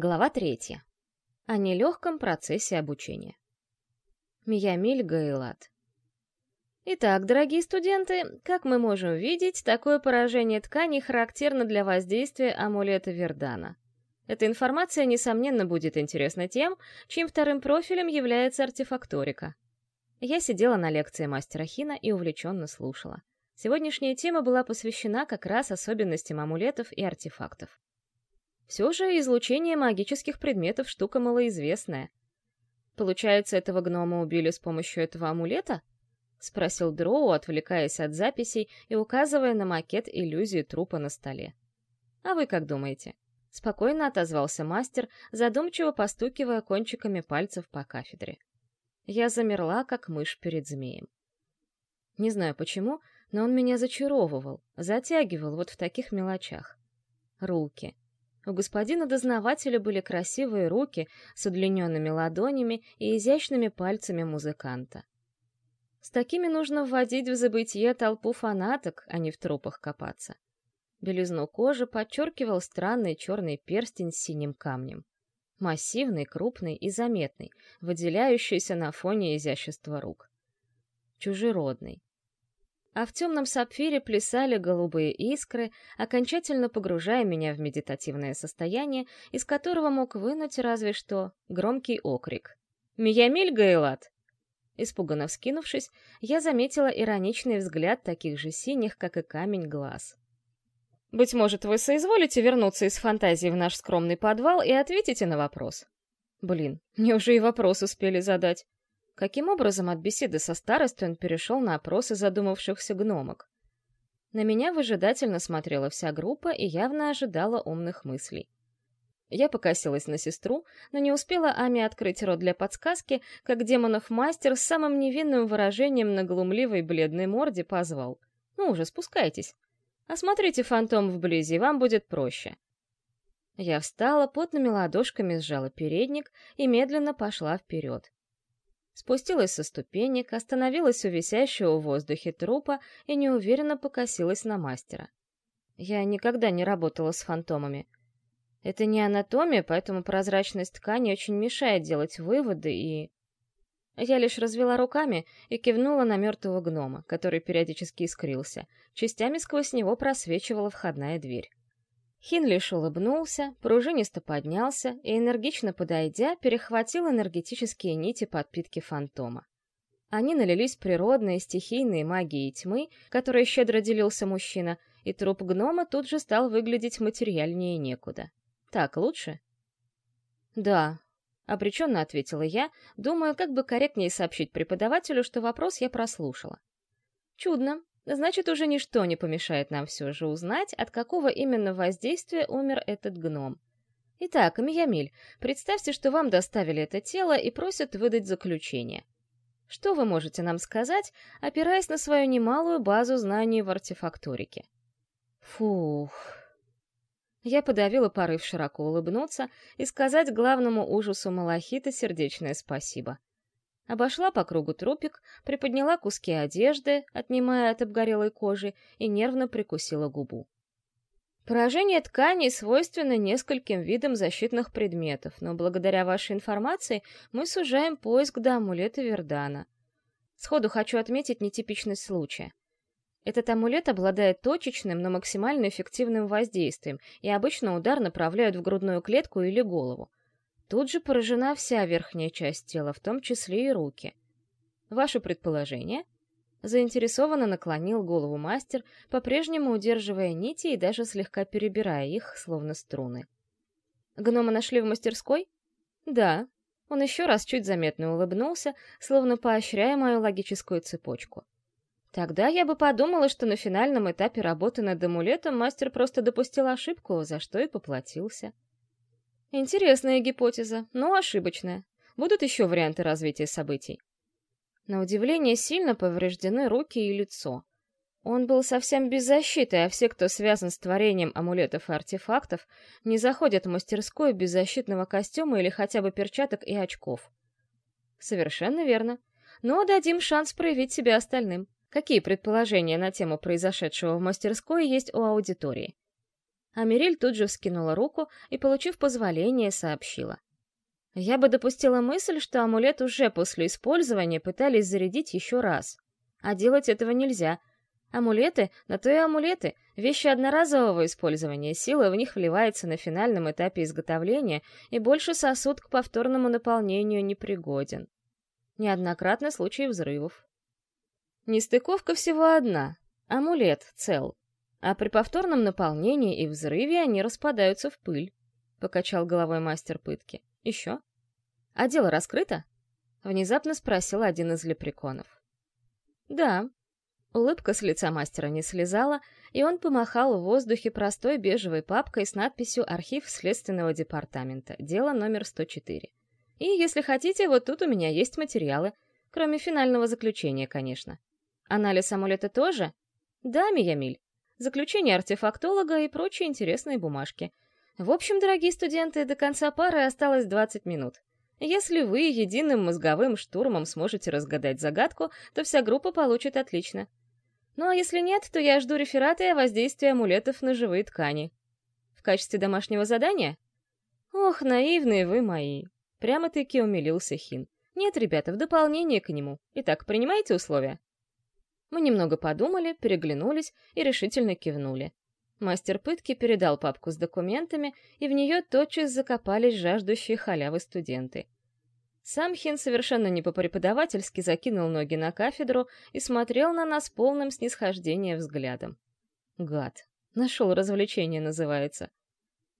Глава третья. О нелегком процессе обучения. Миямиль Гаилат. Итак, дорогие студенты, как мы можем видеть, такое поражение тканей характерно для воздействия амулета Вердана. Эта информация, несомненно, будет интересна тем, чьим вторым профилем является артефакторика. Я сидела на лекции мастера Хина и увлеченно слушала. Сегодняшняя тема была посвящена как раз особенностям амулетов и артефактов. Все же излучение магических предметов — штука малоизвестная. Получается, этого гнома убили с помощью этого амулета? — спросил Дроу, отвлекаясь от записей и указывая на макет иллюзии трупа на столе. «А вы как думаете?» — спокойно отозвался мастер, задумчиво постукивая кончиками пальцев по кафедре. Я замерла, как мышь перед змеем. Не знаю почему, но он меня зачаровывал, затягивал вот в таких мелочах. Руки. У господина-дознавателя были красивые руки с удлиненными ладонями и изящными пальцами музыканта. С такими нужно вводить в забытие толпу фанаток, а не в трупах копаться. Белизну кожи подчеркивал странный черный перстень с синим камнем. Массивный, крупный и заметный, выделяющийся на фоне изящества рук. Чужеродный, а в темном сапфире плясали голубые искры, окончательно погружая меня в медитативное состояние, из которого мог вынуть разве что громкий окрик. «Миямиль Гейлат!» Испуганно вскинувшись, я заметила ироничный взгляд таких же синих, как и камень, глаз. «Быть может, вы соизволите вернуться из фантазии в наш скромный подвал и ответите на вопрос?» «Блин, мне уже и вопрос успели задать. Каким образом от беседы со старостой он перешел на опросы задумавшихся гномок? На меня выжидательно смотрела вся группа и явно ожидала умных мыслей. Я покосилась на сестру, но не успела Ами открыть рот для подсказки, как демонов мастер с самым невинным выражением на глумливой бледной морде позвал. «Ну уже, спускайтесь. Осмотрите фантом вблизи, вам будет проще». Я встала, потными ладошками сжала передник и медленно пошла вперед спустилась со ступенек, остановилась у висящего в воздухе трупа и неуверенно покосилась на мастера. Я никогда не работала с фантомами. Это не анатомия, поэтому прозрачность ткани очень мешает делать выводы и... Я лишь развела руками и кивнула на мертвого гнома, который периодически искрился. Частями сквозь него просвечивала входная дверь. Хин лишь улыбнулся, пружинисто поднялся и, энергично подойдя, перехватил энергетические нити подпитки фантома. Они налились природной, стихийной магией тьмы, которой щедро делился мужчина, и труп гнома тут же стал выглядеть материальнее некуда. «Так лучше?» «Да», — обреченно ответила я, думая, как бы корректнее сообщить преподавателю, что вопрос я прослушала. «Чудно. Значит, уже ничто не помешает нам все же узнать, от какого именно воздействия умер этот гном. Итак, Миямиль, представьте, что вам доставили это тело и просят выдать заключение. Что вы можете нам сказать, опираясь на свою немалую базу знаний в артефакторике? Фух. Я подавила порыв широко улыбнуться и сказать главному ужасу Малахита сердечное спасибо. Обошла по кругу трупик, приподняла куски одежды, отнимая от обгорелой кожи, и нервно прикусила губу. Поражение тканей свойственно нескольким видам защитных предметов, но благодаря вашей информации мы сужаем поиск до амулета Вердана. Сходу хочу отметить нетипичность случая. Этот амулет обладает точечным, но максимально эффективным воздействием, и обычно удар направляют в грудную клетку или голову. Тут же поражена вся верхняя часть тела, в том числе и руки. Ваше предположение? Заинтересованно наклонил голову мастер, по-прежнему удерживая нити и даже слегка перебирая их, словно струны. Гнома нашли в мастерской? Да. Он еще раз чуть заметно улыбнулся, словно поощряя мою логическую цепочку. Тогда я бы подумала, что на финальном этапе работы над амулетом мастер просто допустил ошибку, за что и поплатился. Интересная гипотеза, но ошибочная. Будут еще варианты развития событий. На удивление сильно повреждены руки и лицо. Он был совсем без защиты, а все, кто связан с творением амулетов и артефактов, не заходят в мастерскую без защитного костюма или хотя бы перчаток и очков. Совершенно верно. Но дадим шанс проявить себя остальным. Какие предположения на тему произошедшего в мастерской есть у аудитории? Америль тут же вскинула руку и, получив позволение, сообщила. Я бы допустила мысль, что амулет уже после использования пытались зарядить еще раз. А делать этого нельзя. Амулеты — на то и амулеты, вещи одноразового использования, сила в них вливается на финальном этапе изготовления, и больше сосуд к повторному наполнению не пригоден. Неоднократно случаи взрывов. Нестыковка всего одна. Амулет цел. А при повторном наполнении и взрыве они распадаются в пыль. Покачал головой мастер пытки. Еще? А дело раскрыто? Внезапно спросил один из лепреконов. Да. Улыбка с лица мастера не слезала, и он помахал в воздухе простой бежевой папкой с надписью «Архив Следственного департамента. Дело номер 104». И, если хотите, вот тут у меня есть материалы, кроме финального заключения, конечно. Анализ амулета тоже? Да, Миямиль. Заключение артефактолога и прочие интересные бумажки. В общем, дорогие студенты, до конца пары осталось 20 минут. Если вы единым мозговым штурмом сможете разгадать загадку, то вся группа получит отлично. Ну а если нет, то я жду рефераты о воздействии амулетов на живые ткани. В качестве домашнего задания? Ох, наивные вы мои. Прямо-таки умилился Хин. Нет, ребята, в дополнение к нему. Итак, принимаете условия? Мы немного подумали, переглянулись и решительно кивнули. Мастер пытки передал папку с документами, и в нее тотчас закопались жаждущие халявы студенты. Сам Хин совершенно не по-преподавательски закинул ноги на кафедру и смотрел на нас полным снисхождения взглядом. Гад. Нашел развлечение, называется.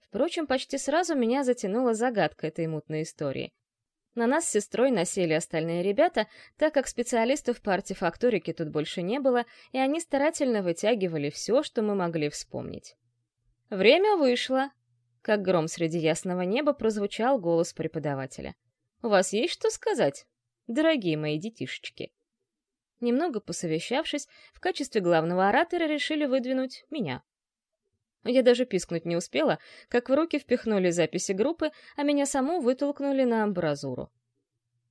Впрочем, почти сразу меня затянула загадка этой мутной истории. На нас с сестрой насели остальные ребята, так как специалистов по артефакторике тут больше не было, и они старательно вытягивали все, что мы могли вспомнить. «Время вышло!» Как гром среди ясного неба прозвучал голос преподавателя. «У вас есть что сказать, дорогие мои детишечки?» Немного посовещавшись, в качестве главного оратора решили выдвинуть меня. Я даже пискнуть не успела, как в руки впихнули записи группы, а меня саму вытолкнули на амбразуру.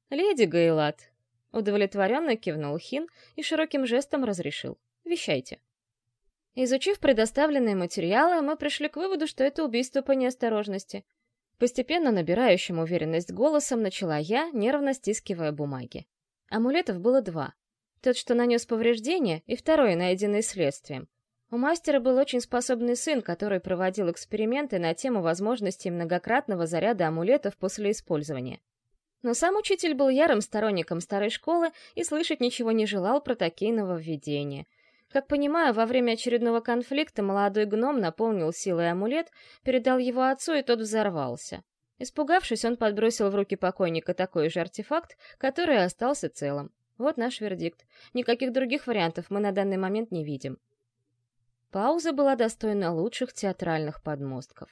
«Леди Гейлат», — удовлетворенно кивнул Хин и широким жестом разрешил. «Вещайте». Изучив предоставленные материалы, мы пришли к выводу, что это убийство по неосторожности. Постепенно набирающим уверенность голосом начала я, нервно стискивая бумаги. Амулетов было два. Тот, что нанес повреждения, и второй, найденный следствием. У мастера был очень способный сын, который проводил эксперименты на тему возможности многократного заряда амулетов после использования. Но сам учитель был ярым сторонником старой школы и слышать ничего не желал про такие нововведения. Как понимаю, во время очередного конфликта молодой гном наполнил силой амулет, передал его отцу, и тот взорвался. Испугавшись, он подбросил в руки покойника такой же артефакт, который остался целым. Вот наш вердикт. Никаких других вариантов мы на данный момент не видим. Пауза была достойна лучших театральных подмостков.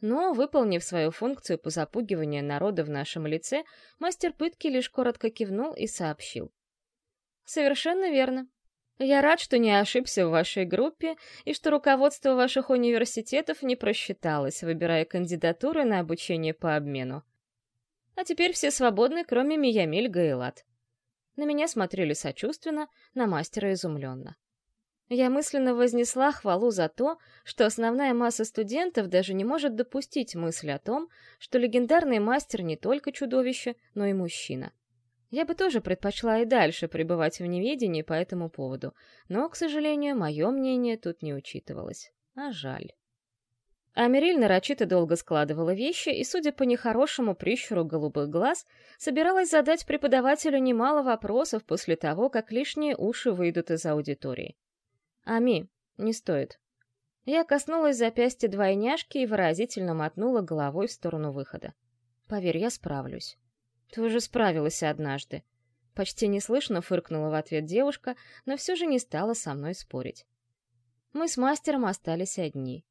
Но, выполнив свою функцию по запугиванию народа в нашем лице, мастер пытки лишь коротко кивнул и сообщил. «Совершенно верно. Я рад, что не ошибся в вашей группе и что руководство ваших университетов не просчиталось, выбирая кандидатуры на обучение по обмену. А теперь все свободны, кроме Миямиль Гаэлат». На меня смотрели сочувственно, на мастера изумленно. Я мысленно вознесла хвалу за то, что основная масса студентов даже не может допустить мысль о том, что легендарный мастер не только чудовище, но и мужчина. Я бы тоже предпочла и дальше пребывать в неведении по этому поводу, но, к сожалению, мое мнение тут не учитывалось. А жаль. Америль нарочито долго складывала вещи и, судя по нехорошему прищуру голубых глаз, собиралась задать преподавателю немало вопросов после того, как лишние уши выйдут из аудитории. «Ами, не стоит». Я коснулась запястья двойняшки и выразительно мотнула головой в сторону выхода. «Поверь, я справлюсь». «Ты уже справилась однажды». Почти неслышно фыркнула в ответ девушка, но все же не стала со мной спорить. Мы с мастером остались одни.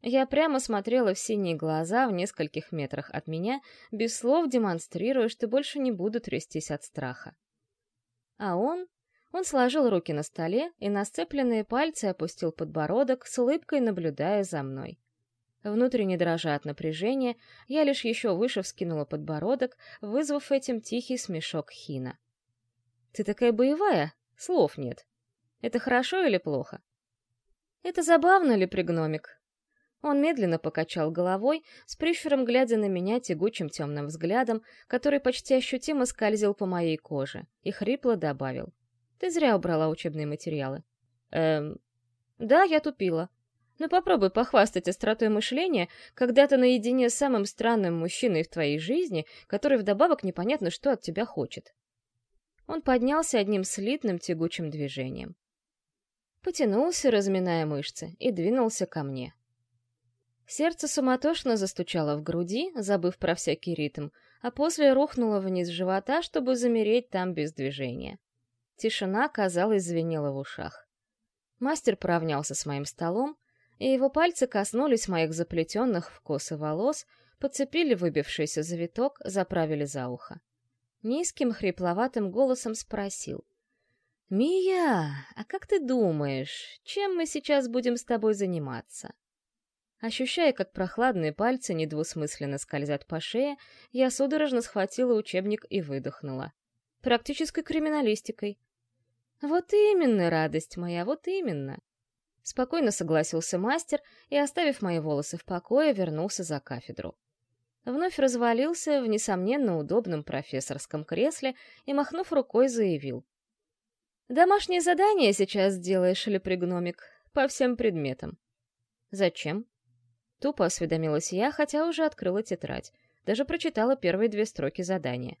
Я прямо смотрела в синие глаза в нескольких метрах от меня, без слов демонстрируя, что больше не буду трястись от страха. А он он сложил руки на столе и на сцепленные пальцы опустил подбородок, с улыбкой наблюдая за мной. Внутренне дрожа от напряжения, я лишь еще выше вскинула подбородок, вызвав этим тихий смешок Хина. «Ты такая боевая? Слов нет. Это хорошо или плохо?» «Это забавно ли, пригномик?» Он медленно покачал головой, с прищуром глядя на меня тягучим темным взглядом, который почти ощутимо скользил по моей коже, и хрипло добавил. «Ты зря убрала учебные материалы». «Эм...» «Да, я тупила. Но попробуй похвастать остротой мышления, когда ты наедине с самым странным мужчиной в твоей жизни, который вдобавок непонятно что от тебя хочет». Он поднялся одним слитным тягучим движением. Потянулся, разминая мышцы, и двинулся ко мне. Сердце суматошно застучало в груди, забыв про всякий ритм, а после рухнуло вниз живота, чтобы замереть там без движения. Тишина, казалось, звенела в ушах. Мастер поравнялся с моим столом, и его пальцы коснулись моих заплетенных в косы волос, подцепили выбившийся завиток, заправили за ухо. Низким, хрипловатым голосом спросил. «Мия, а как ты думаешь, чем мы сейчас будем с тобой заниматься?» Ощущая, как прохладные пальцы недвусмысленно скользят по шее, я судорожно схватила учебник и выдохнула. Практической криминалистикой. Вот именно, радость моя, вот именно. Спокойно согласился мастер и, оставив мои волосы в покое, вернулся за кафедру. Вновь развалился в, несомненно, удобном профессорском кресле и, махнув рукой, заявил. «Домашнее задание сейчас сделаешь, или пригномик, по всем предметам». «Зачем?» Тупо осведомилась я, хотя уже открыла тетрадь. Даже прочитала первые две строки задания.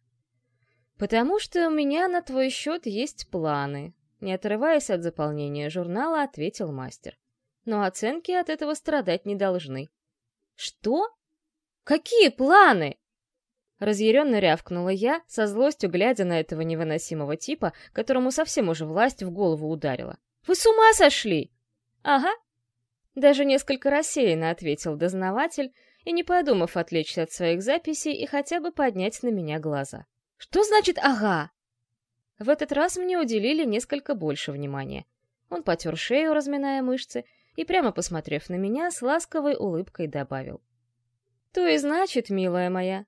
«Потому что у меня на твой счет есть планы», — не отрываясь от заполнения журнала, ответил мастер. «Но оценки от этого страдать не должны». «Что? Какие планы?» Разъяренно рявкнула я, со злостью глядя на этого невыносимого типа, которому совсем уже власть в голову ударила. «Вы с ума сошли?» «Ага, даже несколько рассеянно ответил дознаватель и, не подумав отвлечься от своих записей и хотя бы поднять на меня глаза. «Что значит «ага»?» В этот раз мне уделили несколько больше внимания. Он потер шею, разминая мышцы, и, прямо посмотрев на меня, с ласковой улыбкой добавил. «То и значит, милая моя,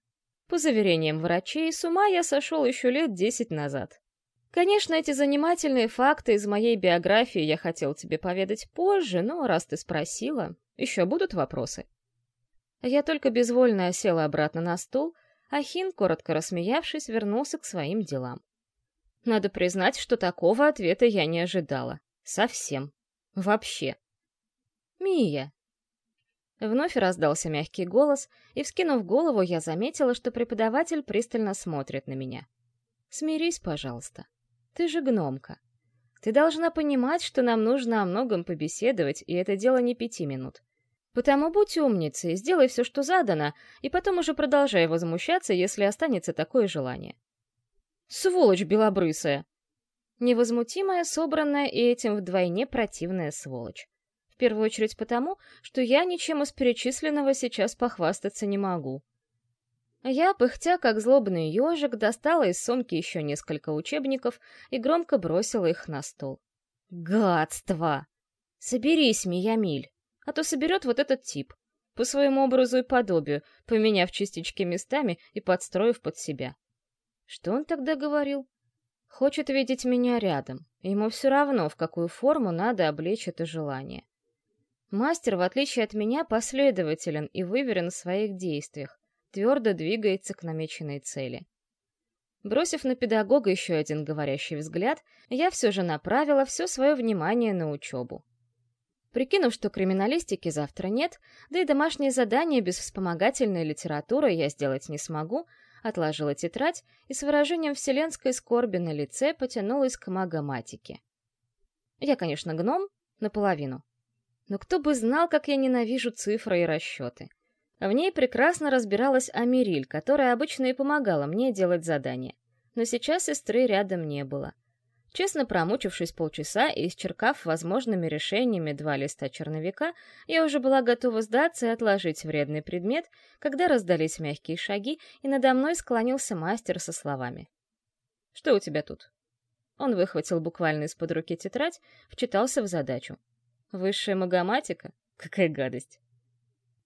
по заверениям врачей, с ума я сошел еще лет десять назад. Конечно, эти занимательные факты из моей биографии я хотел тебе поведать позже, но раз ты спросила, еще будут вопросы. Я только безвольно осела обратно на стул, а Хин, коротко рассмеявшись, вернулся к своим делам. Надо признать, что такого ответа я не ожидала. Совсем. Вообще. «Мия!» Вновь раздался мягкий голос, и, вскинув голову, я заметила, что преподаватель пристально смотрит на меня. «Смирись, пожалуйста». Ты же гномка. Ты должна понимать, что нам нужно о многом побеседовать, и это дело не пяти минут. Потому будь умницей, сделай все, что задано, и потом уже продолжай возмущаться, если останется такое желание. Сволочь белобрысая! Невозмутимая, собранная и этим вдвойне противная сволочь. В первую очередь потому, что я ничем из перечисленного сейчас похвастаться не могу. Я, пыхтя как злобный ежик, достала из сумки еще несколько учебников и громко бросила их на стол. «Гадство! Соберись, Миямиль, а то соберет вот этот тип, по своему образу и подобию, поменяв частички местами и подстроив под себя. Что он тогда говорил? Хочет видеть меня рядом, ему все равно, в какую форму надо облечь это желание. Мастер, в отличие от меня, последователен и выверен в своих действиях, твердо двигается к намеченной цели. Бросив на педагога еще один говорящий взгляд, я все же направила все свое внимание на учебу. Прикинув, что криминалистики завтра нет, да и домашнее задание без вспомогательной литературы я сделать не смогу, отложила тетрадь и с выражением вселенской скорби на лице потянулась к магоматике. Я, конечно, гном, наполовину. Но кто бы знал, как я ненавижу цифры и расчеты. В ней прекрасно разбиралась Америль, которая обычно и помогала мне делать задания. Но сейчас сестры рядом не было. Честно промучившись полчаса и исчеркав возможными решениями два листа черновика, я уже была готова сдаться и отложить вредный предмет, когда раздались мягкие шаги, и надо мной склонился мастер со словами. «Что у тебя тут?» Он выхватил буквально из-под руки тетрадь, вчитался в задачу. «Высшая магоматика? Какая гадость!»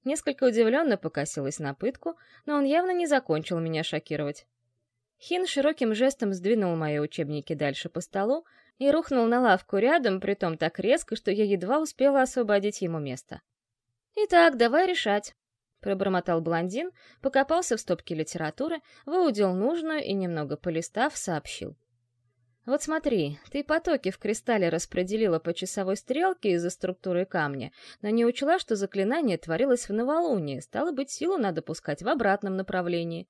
Несколько удивленно покосилась на пытку, но он явно не закончил меня шокировать. Хин широким жестом сдвинул мои учебники дальше по столу и рухнул на лавку рядом, притом так резко, что я едва успела освободить ему место. «Итак, давай решать», — пробормотал блондин, покопался в стопке литературы, выудил нужную и, немного полистав, сообщил. Вот смотри, ты потоки в кристалле распределила по часовой стрелке из-за структуры камня, но не учла, что заклинание творилось в новолуние, стало быть, силу надо пускать в обратном направлении.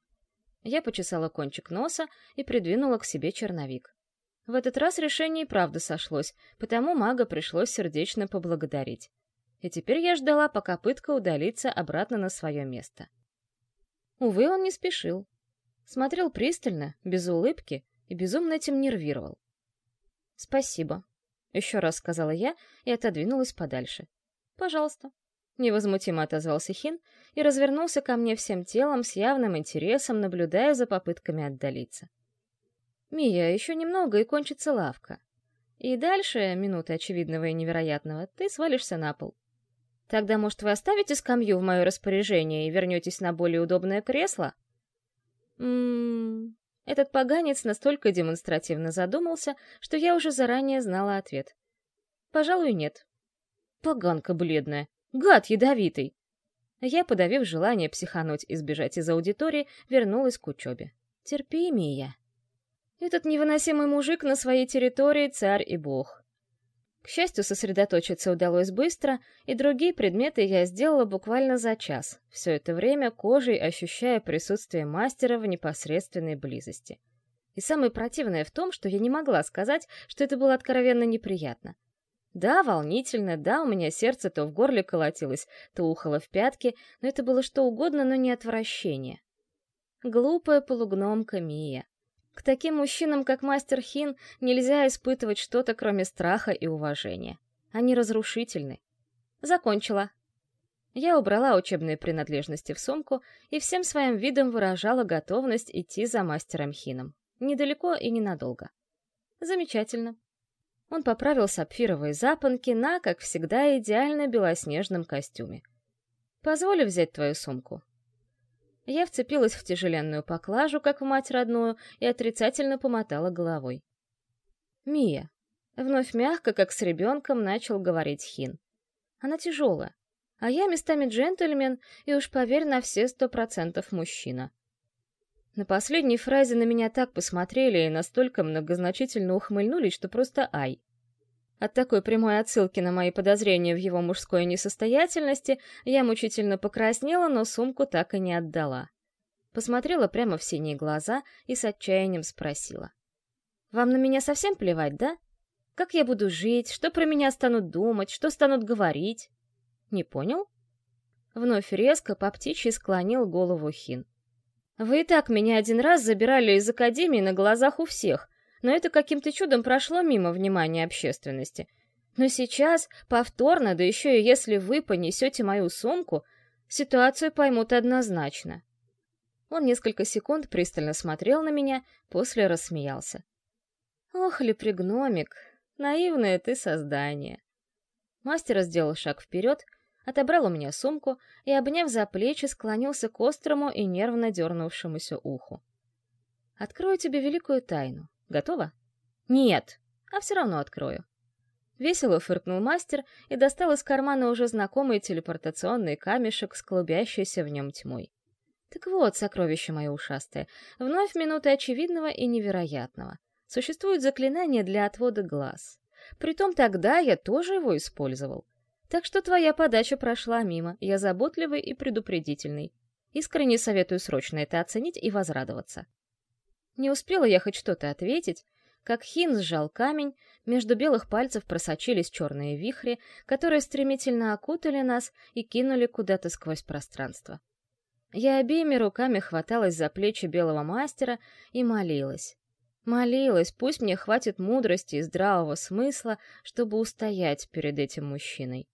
Я почесала кончик носа и придвинула к себе черновик. В этот раз решение и правда сошлось, потому мага пришлось сердечно поблагодарить. И теперь я ждала, пока пытка удалится обратно на свое место. Увы, он не спешил. Смотрел пристально, без улыбки, и безумно этим нервировал. «Спасибо», — еще раз сказала я и отодвинулась подальше. «Пожалуйста». Невозмутимо отозвался Хин и развернулся ко мне всем телом с явным интересом, наблюдая за попытками отдалиться. «Мия, еще немного, и кончится лавка. И дальше, минуты очевидного и невероятного, ты свалишься на пол. Тогда, может, вы оставите скамью в мое распоряжение и вернетесь на более удобное кресло?» «Ммм...» Этот поганец настолько демонстративно задумался, что я уже заранее знала ответ. Пожалуй, нет. Поганка бледная. Гад ядовитый. Я, подавив желание психануть и сбежать из аудитории, вернулась к учебе. Терпи, Мия. Этот невыносимый мужик на своей территории царь и бог. К счастью, сосредоточиться удалось быстро, и другие предметы я сделала буквально за час, все это время кожей ощущая присутствие мастера в непосредственной близости. И самое противное в том, что я не могла сказать, что это было откровенно неприятно. Да, волнительно, да, у меня сердце то в горле колотилось, то ухало в пятки, но это было что угодно, но не отвращение. Глупая полугномка Мия. К таким мужчинам, как мастер Хин, нельзя испытывать что-то, кроме страха и уважения. Они разрушительны. Закончила. Я убрала учебные принадлежности в сумку и всем своим видом выражала готовность идти за мастером Хином. Недалеко и ненадолго. Замечательно. Он поправил сапфировые запонки на, как всегда, идеально белоснежном костюме. «Позволю взять твою сумку?» Я вцепилась в тяжеленную поклажу, как в мать родную, и отрицательно помотала головой. «Мия», — вновь мягко, как с ребенком, начал говорить Хин. «Она тяжелая, а я местами джентльмен, и уж поверь на все сто процентов мужчина». На последней фразе на меня так посмотрели и настолько многозначительно ухмыльнулись, что просто ай. От такой прямой отсылки на мои подозрения в его мужской несостоятельности я мучительно покраснела, но сумку так и не отдала. Посмотрела прямо в синие глаза и с отчаянием спросила. «Вам на меня совсем плевать, да? Как я буду жить, что про меня станут думать, что станут говорить?» «Не понял?» Вновь резко по птичьи склонил голову Хин. «Вы и так меня один раз забирали из академии на глазах у всех, но это каким-то чудом прошло мимо внимания общественности. Но сейчас, повторно, да еще и если вы понесете мою сумку, ситуацию поймут однозначно. Он несколько секунд пристально смотрел на меня, после рассмеялся. «Ох, лепригномик, наивное ты создание!» Мастер сделал шаг вперед, отобрал у меня сумку и, обняв за плечи, склонился к острому и нервно дернувшемуся уху. «Открою тебе великую тайну. Готова? Нет, а все равно открою. Весело фыркнул мастер и достал из кармана уже знакомый телепортационный камешек с клубящейся в нем тьмой. Так вот, сокровище мое ушастое, вновь минуты очевидного и невероятного. Существует заклинание для отвода глаз. Притом тогда я тоже его использовал. Так что твоя подача прошла мимо, я заботливый и предупредительный. Искренне советую срочно это оценить и возрадоваться. Не успела я хоть что-то ответить, как Хин сжал камень, между белых пальцев просочились черные вихри, которые стремительно окутали нас и кинули куда-то сквозь пространство. Я обеими руками хваталась за плечи белого мастера и молилась. Молилась, пусть мне хватит мудрости и здравого смысла, чтобы устоять перед этим мужчиной.